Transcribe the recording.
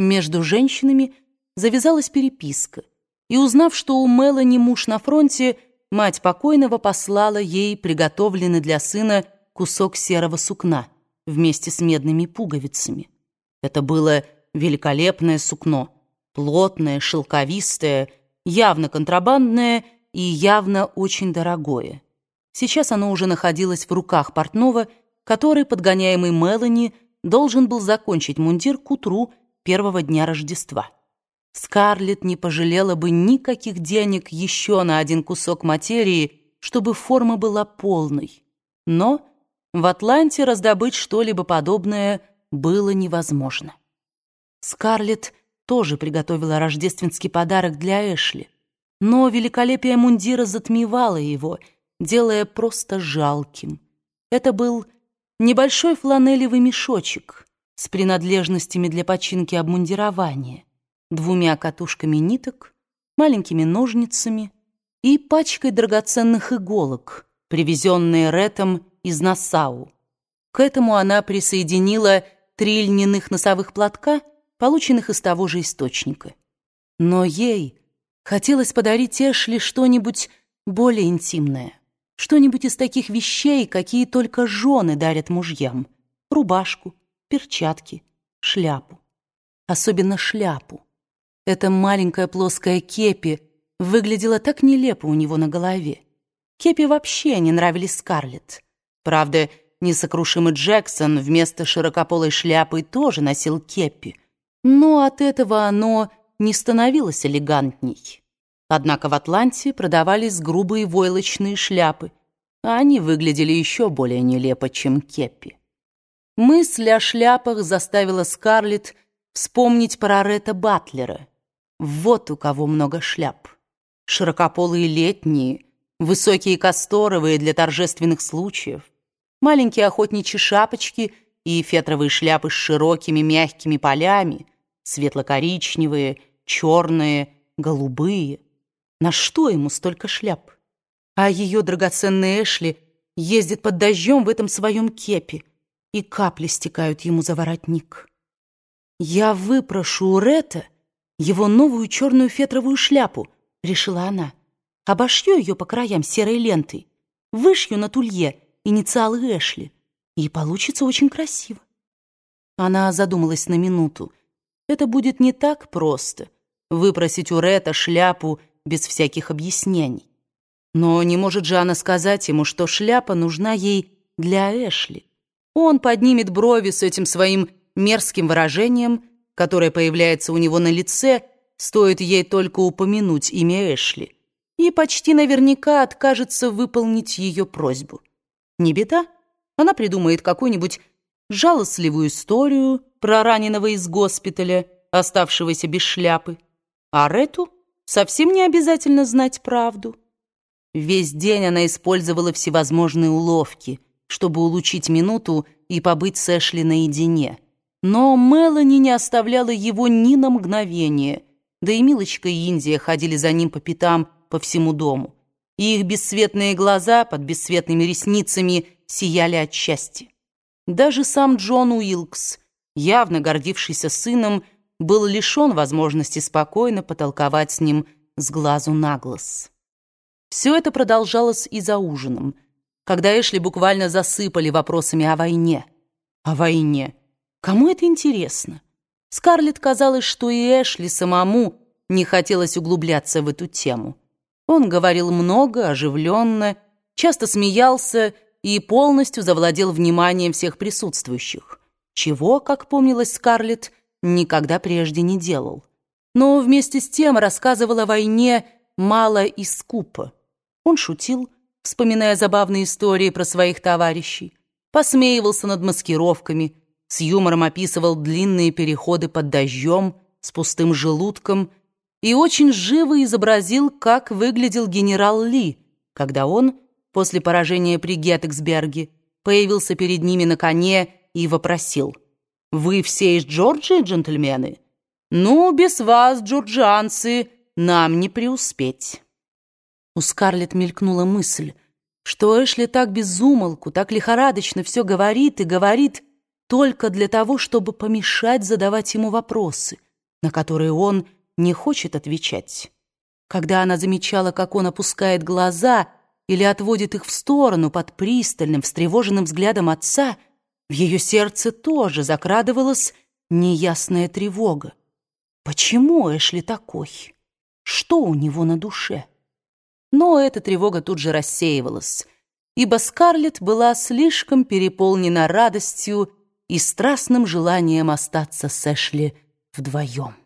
Между женщинами завязалась переписка, и узнав, что у Мелани муж на фронте, мать покойного послала ей приготовленный для сына кусок серого сукна вместе с медными пуговицами. Это было великолепное сукно, плотное, шелковистое, явно контрабандное и явно очень дорогое. Сейчас оно уже находилось в руках портного, который, подгоняемый Мелани, должен был закончить мундир к утру первого дня Рождества. Скарлетт не пожалела бы никаких денег еще на один кусок материи, чтобы форма была полной. Но в Атланте раздобыть что-либо подобное было невозможно. Скарлетт тоже приготовила рождественский подарок для Эшли, но великолепие мундира затмевало его, делая просто жалким. Это был небольшой фланелевый мешочек с принадлежностями для починки обмундирования, двумя катушками ниток, маленькими ножницами и пачкой драгоценных иголок, привезенные Ретом из Нассау. К этому она присоединила три льняных носовых платка, полученных из того же источника. Но ей хотелось подарить Эшли что-нибудь более интимное. Что-нибудь из таких вещей, какие только жены дарят мужьям. Рубашку, перчатки, шляпу. Особенно шляпу. Эта маленькая плоская кепи выглядела так нелепо у него на голове. Кепи вообще не нравились Скарлетт. Правда, несокрушимый Джексон вместо широкополой шляпы тоже носил кепи. Но от этого оно не становилось элегантней. Однако в Атланте продавались грубые войлочные шляпы, а они выглядели еще более нелепо, чем кепи. Мысль о шляпах заставила Скарлетт вспомнить про Ретта Батлера. Вот у кого много шляп. Широкополые летние, высокие касторовые для торжественных случаев, маленькие охотничьи шапочки и фетровые шляпы с широкими мягкими полями, светло-коричневые, черные, голубые — на что ему столько шляп? А ее драгоценный Эшли ездит под дождем в этом своем кепе, и капли стекают ему за воротник. «Я выпрошу у Ретта его новую черную фетровую шляпу», — решила она. «Обошью ее по краям серой лентой, вышью на тулье инициалы Эшли, и получится очень красиво». Она задумалась на минуту. Это будет не так просто — выпросить у Ретта шляпу без всяких объяснений. Но не может же она сказать ему, что шляпа нужна ей для Эшли. Он поднимет брови с этим своим мерзким выражением, которое появляется у него на лице, стоит ей только упомянуть имя Эшли, и почти наверняка откажется выполнить ее просьбу. Не беда, она придумает какую-нибудь жалостливую историю про раненого из госпиталя, оставшегося без шляпы, а Рету совсем не обязательно знать правду. Весь день она использовала всевозможные уловки, чтобы улучшить минуту и побыть с Эшли наедине. Но Мелани не оставляла его ни на мгновение, да и Милочка и Индия ходили за ним по пятам по всему дому. И их бесцветные глаза под бесцветными ресницами сияли от счастья. Даже сам Джон Уилкс, явно гордившийся сыном, был лишен возможности спокойно потолковать с ним с глазу на глаз. Все это продолжалось и за ужином, когда Эшли буквально засыпали вопросами о войне. О войне. Кому это интересно? Скарлетт казалось, что и Эшли самому не хотелось углубляться в эту тему. Он говорил много, оживленно, часто смеялся и полностью завладел вниманием всех присутствующих. Чего, как помнилась Скарлетт, никогда прежде не делал. Но вместе с тем рассказывал о войне мало и скупо. Он шутил, вспоминая забавные истории про своих товарищей, посмеивался над маскировками, с юмором описывал длинные переходы под дождем с пустым желудком и очень живо изобразил, как выглядел генерал Ли, когда он, после поражения при Геттексберге, появился перед ними на коне и вопросил — вы все из Джорджии, джентльмены? Ну, без вас, джорджианцы, нам не преуспеть. У Скарлетт мелькнула мысль, что Эшли так безумолку, так лихорадочно все говорит и говорит только для того, чтобы помешать задавать ему вопросы, на которые он не хочет отвечать. Когда она замечала, как он опускает глаза или отводит их в сторону под пристальным, встревоженным взглядом отца, в ее сердце тоже закрадывалась неясная тревога. Почему Эшли такой? Что у него на душе? Но эта тревога тут же рассеивалась, ибо Скарлетт была слишком переполнена радостью и страстным желанием остаться с Эшли вдвоем.